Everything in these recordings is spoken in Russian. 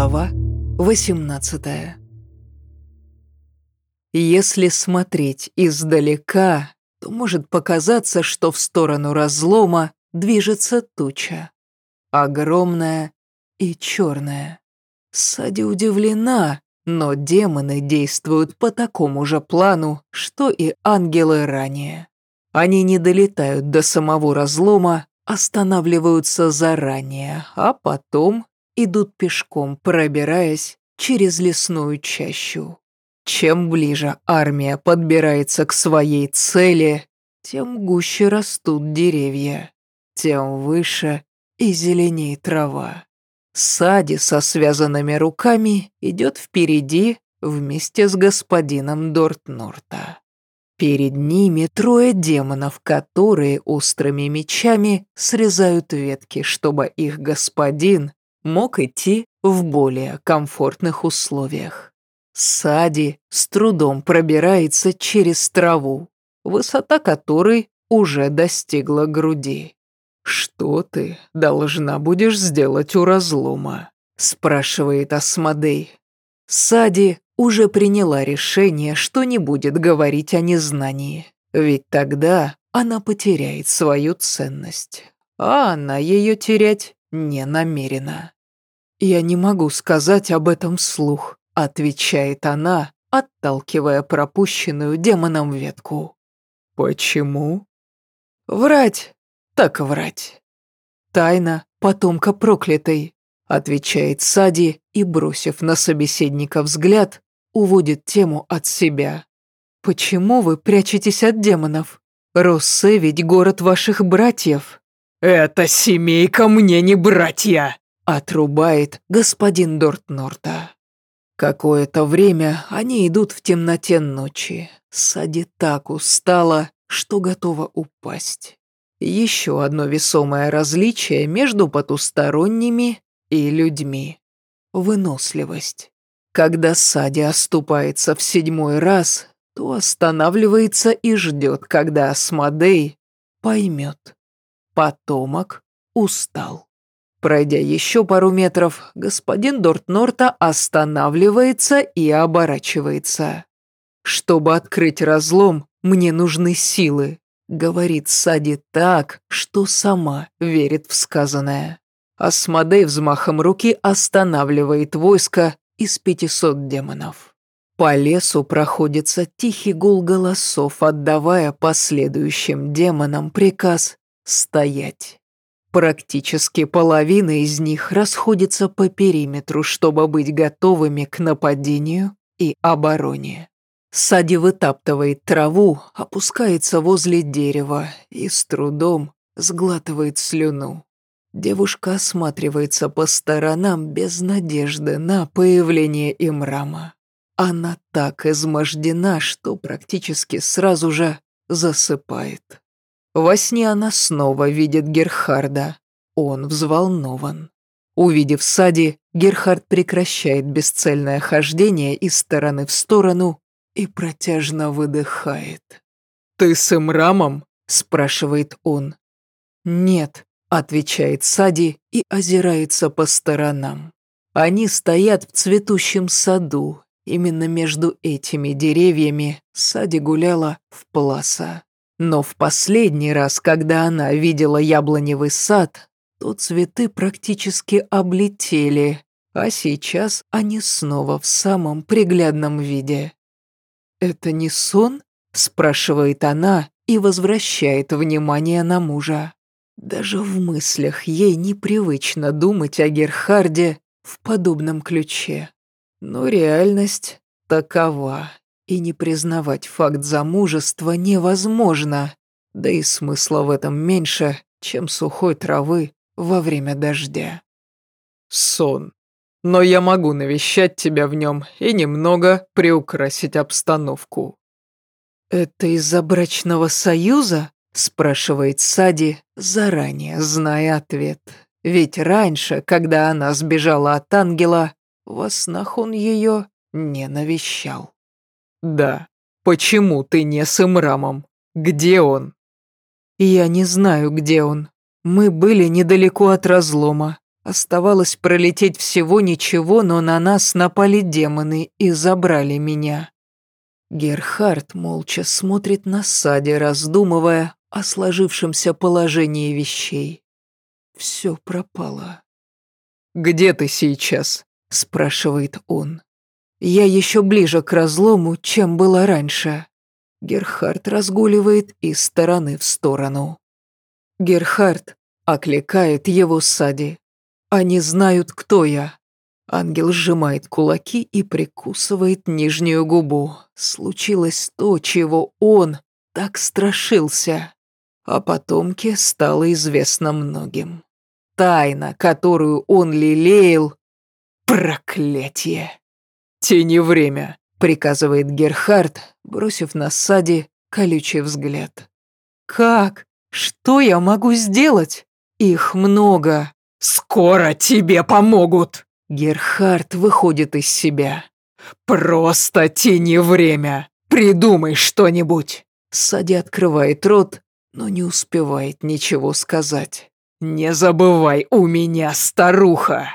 Глава 18 Если смотреть издалека, то может показаться, что в сторону разлома движется туча. Огромная и черная. Сади удивлена, но демоны действуют по такому же плану, что и ангелы ранее. Они не долетают до самого разлома, останавливаются заранее, а потом идут пешком, пробираясь через лесную чащу. Чем ближе армия подбирается к своей цели, тем гуще растут деревья, тем выше и зеленее трава. Сади со связанными руками идет впереди вместе с господином Дортнорта. Перед ними трое демонов, которые острыми мечами срезают ветки, чтобы их господин мог идти в более комфортных условиях. Сади с трудом пробирается через траву, высота которой уже достигла груди. «Что ты должна будешь сделать у разлома?» – спрашивает Асмодей. Сади уже приняла решение, что не будет говорить о незнании, ведь тогда она потеряет свою ценность, а она ее терять не намерена. «Я не могу сказать об этом вслух», — отвечает она, отталкивая пропущенную демоном ветку. «Почему?» «Врать, так врать». «Тайна потомка проклятой», — отвечает Сади и, бросив на собеседника взгляд, уводит тему от себя. «Почему вы прячетесь от демонов? Россе ведь город ваших братьев». «Эта семейка мне не братья!» Отрубает господин Дортнорта. Какое-то время они идут в темноте ночи. Сади так устала, что готова упасть. Еще одно весомое различие между потусторонними и людьми. Выносливость. Когда Сади оступается в седьмой раз, то останавливается и ждет, когда Асмодей поймет. Потомок устал. Пройдя еще пару метров, господин Дортнорта останавливается и оборачивается. «Чтобы открыть разлом, мне нужны силы», — говорит Сади так, что сама верит в сказанное. Асмодей взмахом руки останавливает войско из пятисот демонов. По лесу проходится тихий гул голосов, отдавая последующим демонам приказ «стоять». Практически половина из них расходится по периметру, чтобы быть готовыми к нападению и обороне. Сади вытаптывает траву, опускается возле дерева и с трудом сглатывает слюну. Девушка осматривается по сторонам без надежды на появление Имрама. Она так измождена, что практически сразу же засыпает. Во сне она снова видит Герхарда. Он взволнован. Увидев Сади, Герхард прекращает бесцельное хождение из стороны в сторону и протяжно выдыхает. «Ты с Имрамом?» – спрашивает он. «Нет», – отвечает Сади и озирается по сторонам. Они стоят в цветущем саду. Именно между этими деревьями Сади гуляла в Пласа. Но в последний раз, когда она видела яблоневый сад, то цветы практически облетели, а сейчас они снова в самом приглядном виде. «Это не сон?» – спрашивает она и возвращает внимание на мужа. Даже в мыслях ей непривычно думать о Герхарде в подобном ключе. Но реальность такова и не признавать факт замужества невозможно, да и смысла в этом меньше, чем сухой травы во время дождя. Сон. Но я могу навещать тебя в нем и немного приукрасить обстановку. «Это из-за брачного союза?» – спрашивает Сади, заранее зная ответ. Ведь раньше, когда она сбежала от ангела, во снах он ее не навещал. «Да. Почему ты не с Имрамом? Где он?» «Я не знаю, где он. Мы были недалеко от разлома. Оставалось пролететь всего ничего, но на нас напали демоны и забрали меня. Герхард молча смотрит на Саде, раздумывая о сложившемся положении вещей. Все пропало. «Где ты сейчас?» – спрашивает он. «Я еще ближе к разлому, чем было раньше». Герхард разгуливает из стороны в сторону. Герхард окликает его Сади. Они знают, кто я. Ангел сжимает кулаки и прикусывает нижнюю губу. Случилось то, чего он так страшился. О потомке стало известно многим. Тайна, которую он лелеял... Проклятие! «Тени время», — приказывает Герхард, бросив на Сади колючий взгляд. «Как? Что я могу сделать? Их много. «Скоро тебе помогут!» Герхард выходит из себя. «Просто тяни время! Придумай что-нибудь!» Сади открывает рот, но не успевает ничего сказать. «Не забывай, у меня старуха!»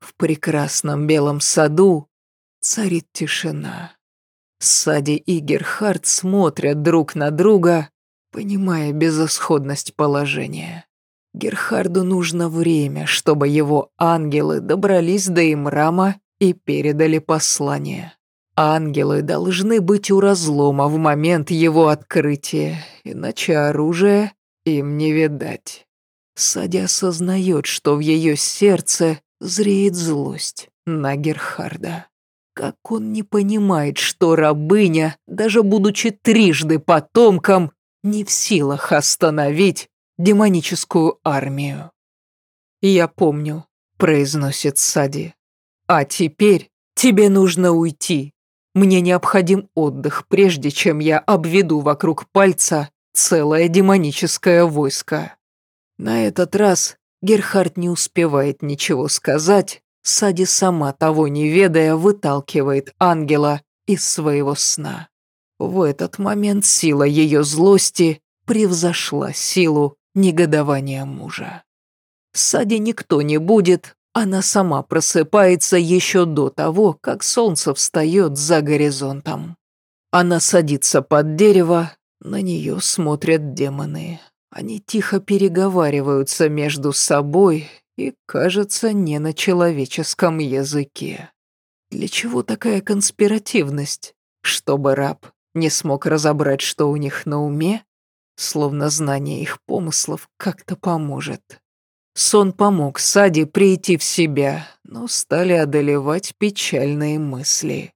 В прекрасном белом саду царит тишина. Сади и Герхард смотрят друг на друга, понимая безысходность положения. Герхарду нужно время, чтобы его ангелы добрались до Имрама и передали послание. Ангелы должны быть у разлома в момент его открытия, иначе оружие им не видать. Садя осознает, что в ее сердце зреет злость на Герхарда. Как он не понимает, что рабыня, даже будучи трижды потомком, не в силах остановить демоническую армию. «Я помню», — произносит Сади. «А теперь тебе нужно уйти. Мне необходим отдых, прежде чем я обведу вокруг пальца целое демоническое войско». На этот раз Герхард не успевает ничего сказать, Сади сама того не ведая выталкивает ангела из своего сна. В этот момент сила ее злости превзошла силу негодования мужа. Саде никто не будет, она сама просыпается еще до того, как солнце встает за горизонтом. Она садится под дерево, на нее смотрят демоны. Они тихо переговариваются между собой и, кажется, не на человеческом языке. Для чего такая конспиративность? Чтобы раб не смог разобрать, что у них на уме? Словно знание их помыслов как-то поможет. Сон помог Саде прийти в себя, но стали одолевать печальные мысли.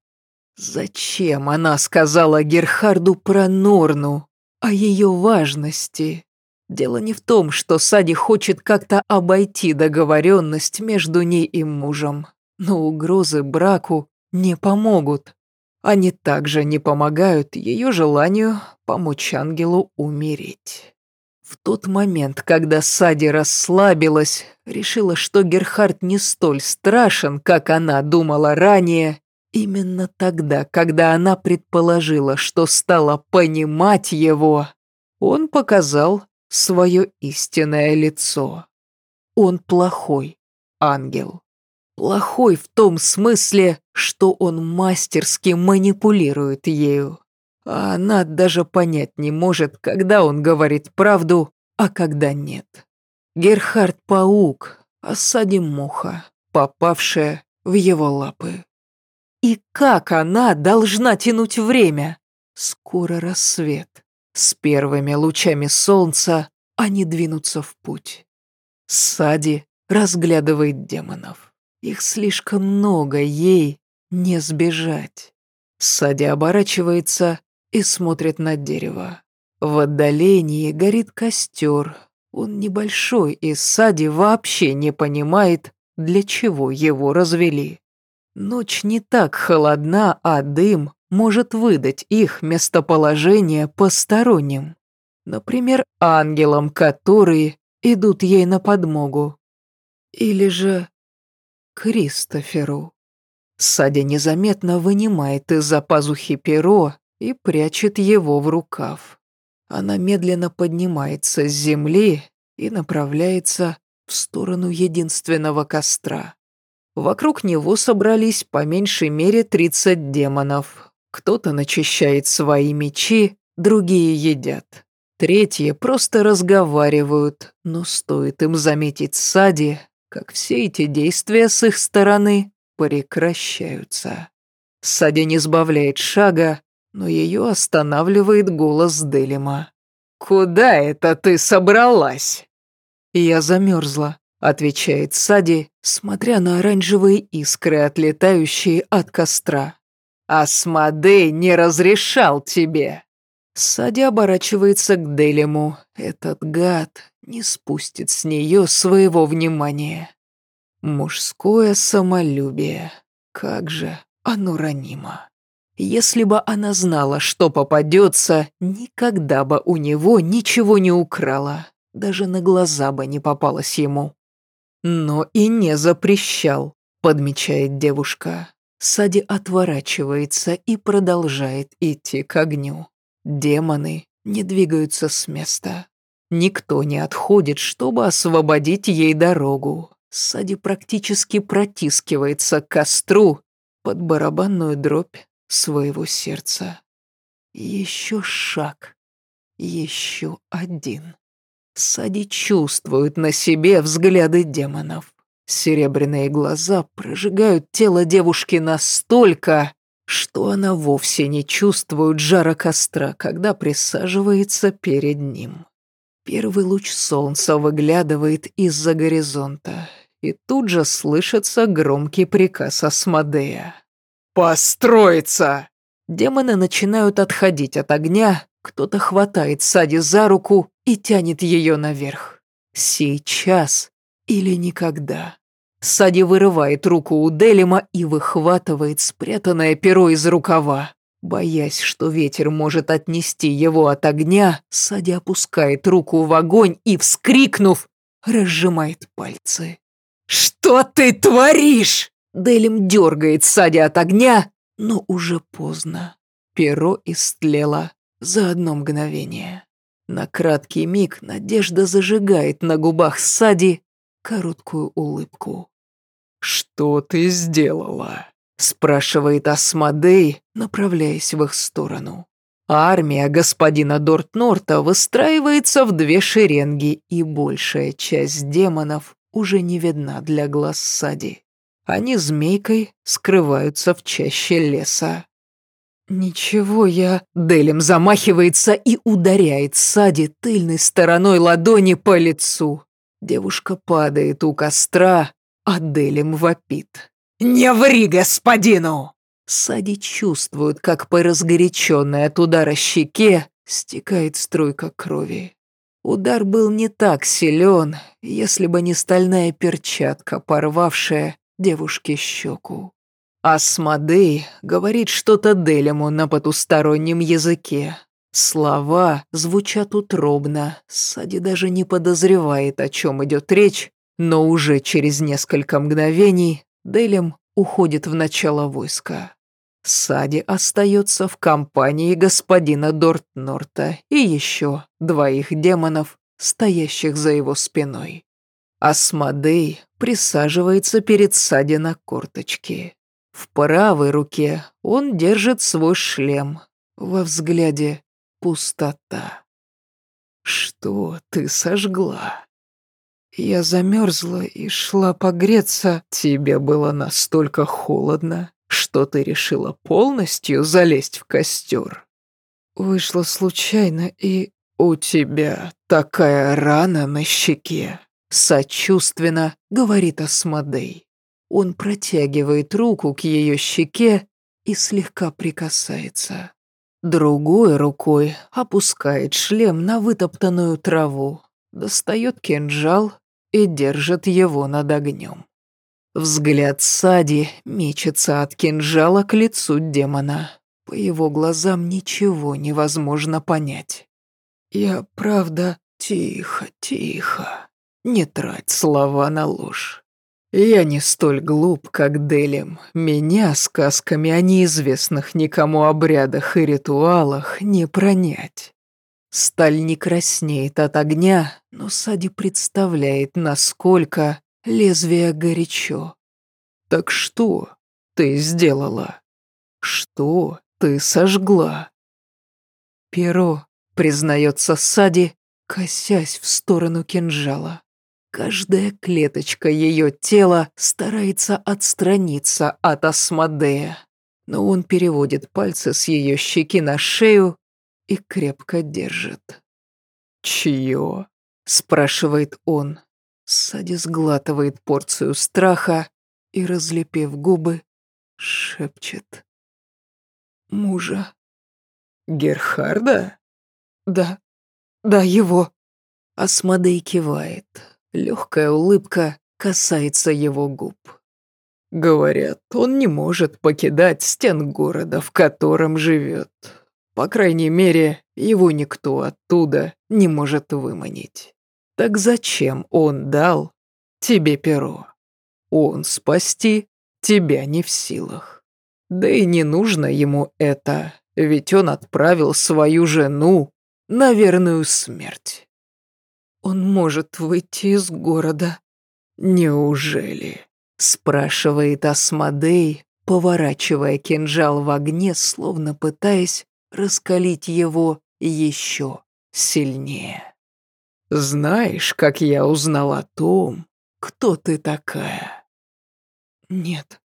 Зачем она сказала Герхарду про Норну, о ее важности? Дело не в том, что Сади хочет как-то обойти договоренность между ней и мужем, но угрозы браку не помогут. Они также не помогают ее желанию помочь ангелу умереть. В тот момент, когда Сади расслабилась, решила, что Герхард не столь страшен, как она думала ранее, именно тогда, когда она предположила, что стала понимать его, он показал свое истинное лицо. Он плохой ангел. Плохой в том смысле, что он мастерски манипулирует ею. А она даже понять не может, когда он говорит правду, а когда нет. Герхард – паук, а муха, попавшая в его лапы. И как она должна тянуть время? Скоро рассвет. С первыми лучами солнца они двинутся в путь. Сади разглядывает демонов. Их слишком много, ей не сбежать. Сади оборачивается и смотрит на дерево. В отдалении горит костер. Он небольшой, и Сади вообще не понимает, для чего его развели. Ночь не так холодна, а дым может выдать их местоположение посторонним. Например, ангелам, которые идут ей на подмогу. Или же Кристоферу. Садя незаметно вынимает из-за пазухи перо и прячет его в рукав. Она медленно поднимается с земли и направляется в сторону единственного костра. Вокруг него собрались по меньшей мере 30 демонов. Кто-то начищает свои мечи, другие едят. Третьи просто разговаривают, но стоит им заметить Сади, как все эти действия с их стороны прекращаются. Сади не сбавляет шага, но ее останавливает голос Делима. «Куда это ты собралась?» «Я замерзла», — отвечает Сади, смотря на оранжевые искры, отлетающие от костра. «Асмодей не разрешал тебе!» Сади оборачивается к Делиму. Этот гад не спустит с нее своего внимания. Мужское самолюбие. Как же оно ранимо. Если бы она знала, что попадется, никогда бы у него ничего не украла, даже на глаза бы не попалась ему. Но и не запрещал, подмечает девушка. Сади отворачивается и продолжает идти к огню. Демоны не двигаются с места. Никто не отходит, чтобы освободить ей дорогу. Сади практически протискивается к костру под барабанную дробь своего сердца. Еще шаг, еще один. Сади чувствует на себе взгляды демонов. Серебряные глаза прожигают тело девушки настолько, что она вовсе не чувствует жара костра, когда присаживается перед ним. Первый луч солнца выглядывает из-за горизонта, и тут же слышится громкий приказ Асмодея. «Построиться!» Демоны начинают отходить от огня, кто-то хватает Сади за руку и тянет ее наверх. Сейчас или никогда. Сади вырывает руку у Делима и выхватывает спрятанное перо из рукава. Боясь, что ветер может отнести его от огня, Сади опускает руку в огонь и, вскрикнув, разжимает пальцы. «Что ты творишь?» Делим дергает Сади от огня, но уже поздно. Перо истлело за одно мгновение. На краткий миг надежда зажигает на губах Сади короткую улыбку. «Что ты сделала?» – спрашивает Асмодей, направляясь в их сторону. Армия господина Дортнорта выстраивается в две шеренги, и большая часть демонов уже не видна для глаз Сади. Они змейкой скрываются в чаще леса. «Ничего, я...» Делем замахивается и ударяет Сади тыльной стороной ладони по лицу. Девушка падает у костра, а Делем вопит. «Не ври господину!» Сади чувствует, как по разгоряченной от удара щеке стекает струйка крови. Удар был не так силен, если бы не стальная перчатка, порвавшая девушке щеку. Асмодей говорит что-то Делему на потустороннем языке. Слова звучат утробно, Сади даже не подозревает, о чем идет речь, но уже через несколько мгновений Делем уходит в начало войска. Сади остается в компании господина Дортнорта и еще двоих демонов, стоящих за его спиной. Асмодей присаживается перед Сади на корточки. В правой руке он держит свой шлем. Во взгляде пустота. «Что ты сожгла?» Я замерзла и шла погреться. Тебе было настолько холодно, что ты решила полностью залезть в костер. Вышло случайно, и у тебя такая рана на щеке. Сочувственно говорит Асмодей. Он протягивает руку к ее щеке и слегка прикасается. Другой рукой опускает шлем на вытоптанную траву, достает кинжал и держит его над огнем. Взгляд Сади мечется от кинжала к лицу демона. По его глазам ничего невозможно понять. «Я правда...» «Тихо, тихо. Не трать слова на ложь. Я не столь глуп, как Делим. Меня сказками о неизвестных никому обрядах и ритуалах не пронять. Сталь не краснеет от огня, но Сади представляет, насколько лезвие горячо. «Так что ты сделала? Что ты сожгла?» «Перо», — признается Сади, косясь в сторону кинжала. Каждая клеточка ее тела старается отстраниться от Асмодея, но он переводит пальцы с ее щеки на шею и крепко держит. «Чье?» – спрашивает он. Сади сглатывает порцию страха и, разлепив губы, шепчет. «Мужа». «Герхарда?» «Да, да, его». Асмодей кивает. Легкая улыбка касается его губ. Говорят, он не может покидать стен города, в котором живет. По крайней мере, его никто оттуда не может выманить. Так зачем он дал тебе перо? Он спасти тебя не в силах. Да и не нужно ему это, ведь он отправил свою жену на верную смерть. Он может выйти из города. Неужели? Спрашивает Асмодей, поворачивая кинжал в огне, словно пытаясь раскалить его еще сильнее. Знаешь, как я узнал о том, кто ты такая? Нет.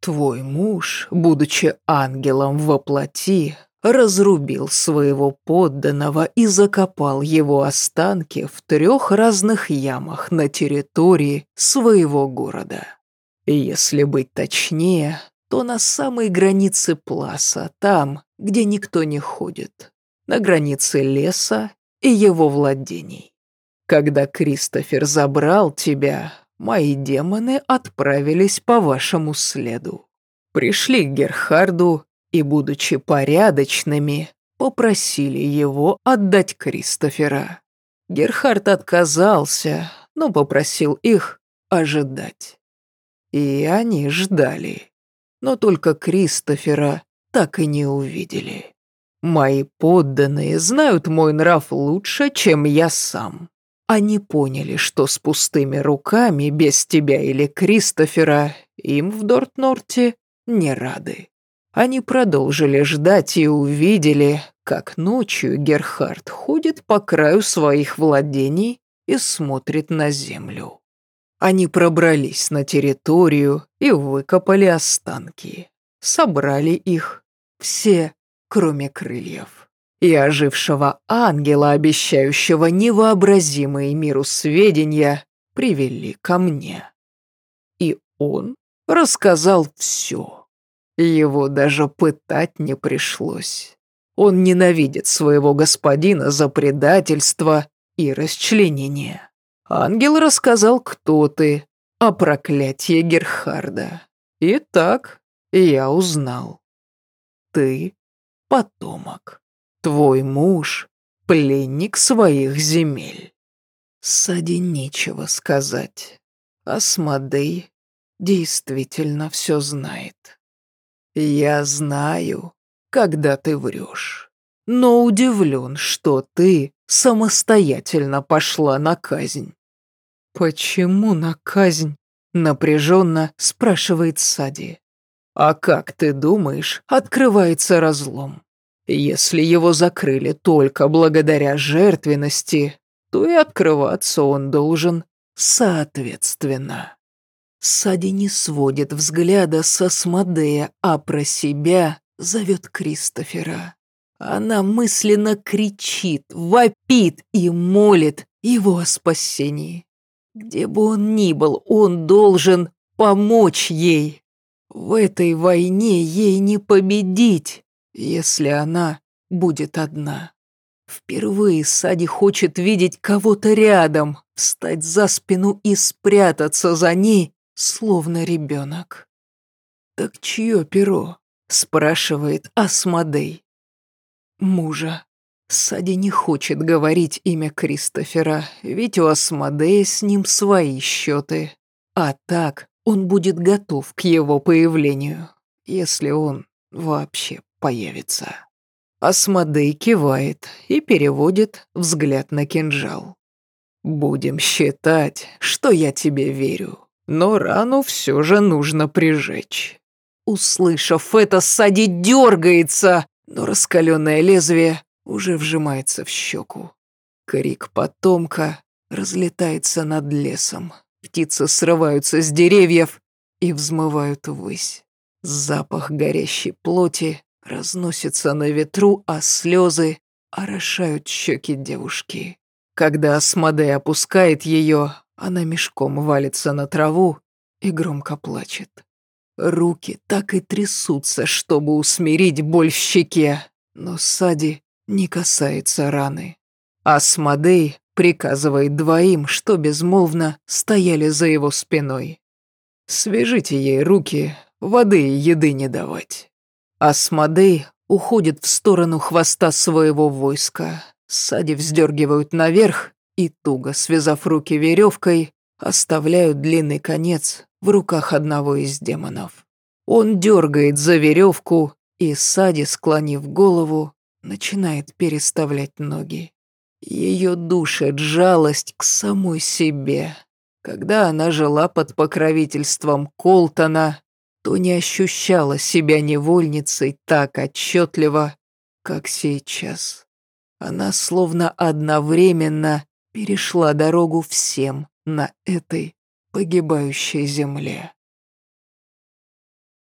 Твой муж, будучи ангелом во плоти, разрубил своего подданного и закопал его останки в трех разных ямах на территории своего города. Если быть точнее, то на самой границе Пласа, там, где никто не ходит, на границе леса и его владений. Когда Кристофер забрал тебя, мои демоны отправились по вашему следу. Пришли к Герхарду и, будучи порядочными, попросили его отдать Кристофера. Герхард отказался, но попросил их ожидать. И они ждали. Но только Кристофера так и не увидели. Мои подданные знают мой нрав лучше, чем я сам. Они поняли, что с пустыми руками, без тебя или Кристофера, им в Дортнорте не рады. Они продолжили ждать и увидели, как ночью Герхард ходит по краю своих владений и смотрит на землю. Они пробрались на территорию и выкопали останки. Собрали их, все, кроме крыльев. И ожившего ангела, обещающего невообразимые миру сведения, привели ко мне. И он рассказал все. Его даже пытать не пришлось. Он ненавидит своего господина за предательство и расчленение. Ангел рассказал, кто ты, о проклятии Герхарда. И так я узнал. Ты — потомок. Твой муж — пленник своих земель. Сади нечего сказать. Асмодей действительно все знает. «Я знаю, когда ты врешь, но удивлен, что ты самостоятельно пошла на казнь». «Почему на казнь?» — напряженно спрашивает Сади. «А как ты думаешь, открывается разлом? Если его закрыли только благодаря жертвенности, то и открываться он должен соответственно». Сади не сводит взгляда со Смодея, а про себя зовет Кристофера. Она мысленно кричит, вопит и молит его о спасении. Где бы он ни был, он должен помочь ей. В этой войне ей не победить, если она будет одна. Впервые Сади хочет видеть кого-то рядом, встать за спину и спрятаться за ней, словно ребенок. «Так чье перо?» — спрашивает Асмодей. «Мужа». Сади не хочет говорить имя Кристофера, ведь у Асмодея с ним свои счеты. А так он будет готов к его появлению, если он вообще появится. Асмодей кивает и переводит взгляд на кинжал. «Будем считать, что я тебе верю, но рану все же нужно прижечь». Услышав это, Сади дергается, но раскаленное лезвие уже вжимается в щеку. Крик потомка разлетается над лесом. Птицы срываются с деревьев и взмывают ввысь. Запах горящей плоти разносится на ветру, а слезы орошают щеки девушки. Когда Асмодей опускает ее, она мешком валится на траву и громко плачет. Руки так и трясутся, чтобы усмирить боль в щеке, но Сади не касается раны. Асмодей приказывает двоим, что безмолвно стояли за его спиной. «Свяжите ей руки, воды и еды не давать». Асмодей уходит в сторону хвоста своего войска. Сади вздергивают наверх и, туго связав руки веревкой, оставляют длинный конец в руках одного из демонов. Он дергает за веревку, и Сади, склонив голову, начинает переставлять ноги. Ее душит жалость к самой себе. Когда она жила под покровительством Колтона, то не ощущала себя невольницей так отчетливо, как сейчас. Она словно одновременно перешла дорогу всем на этой погибающей земле.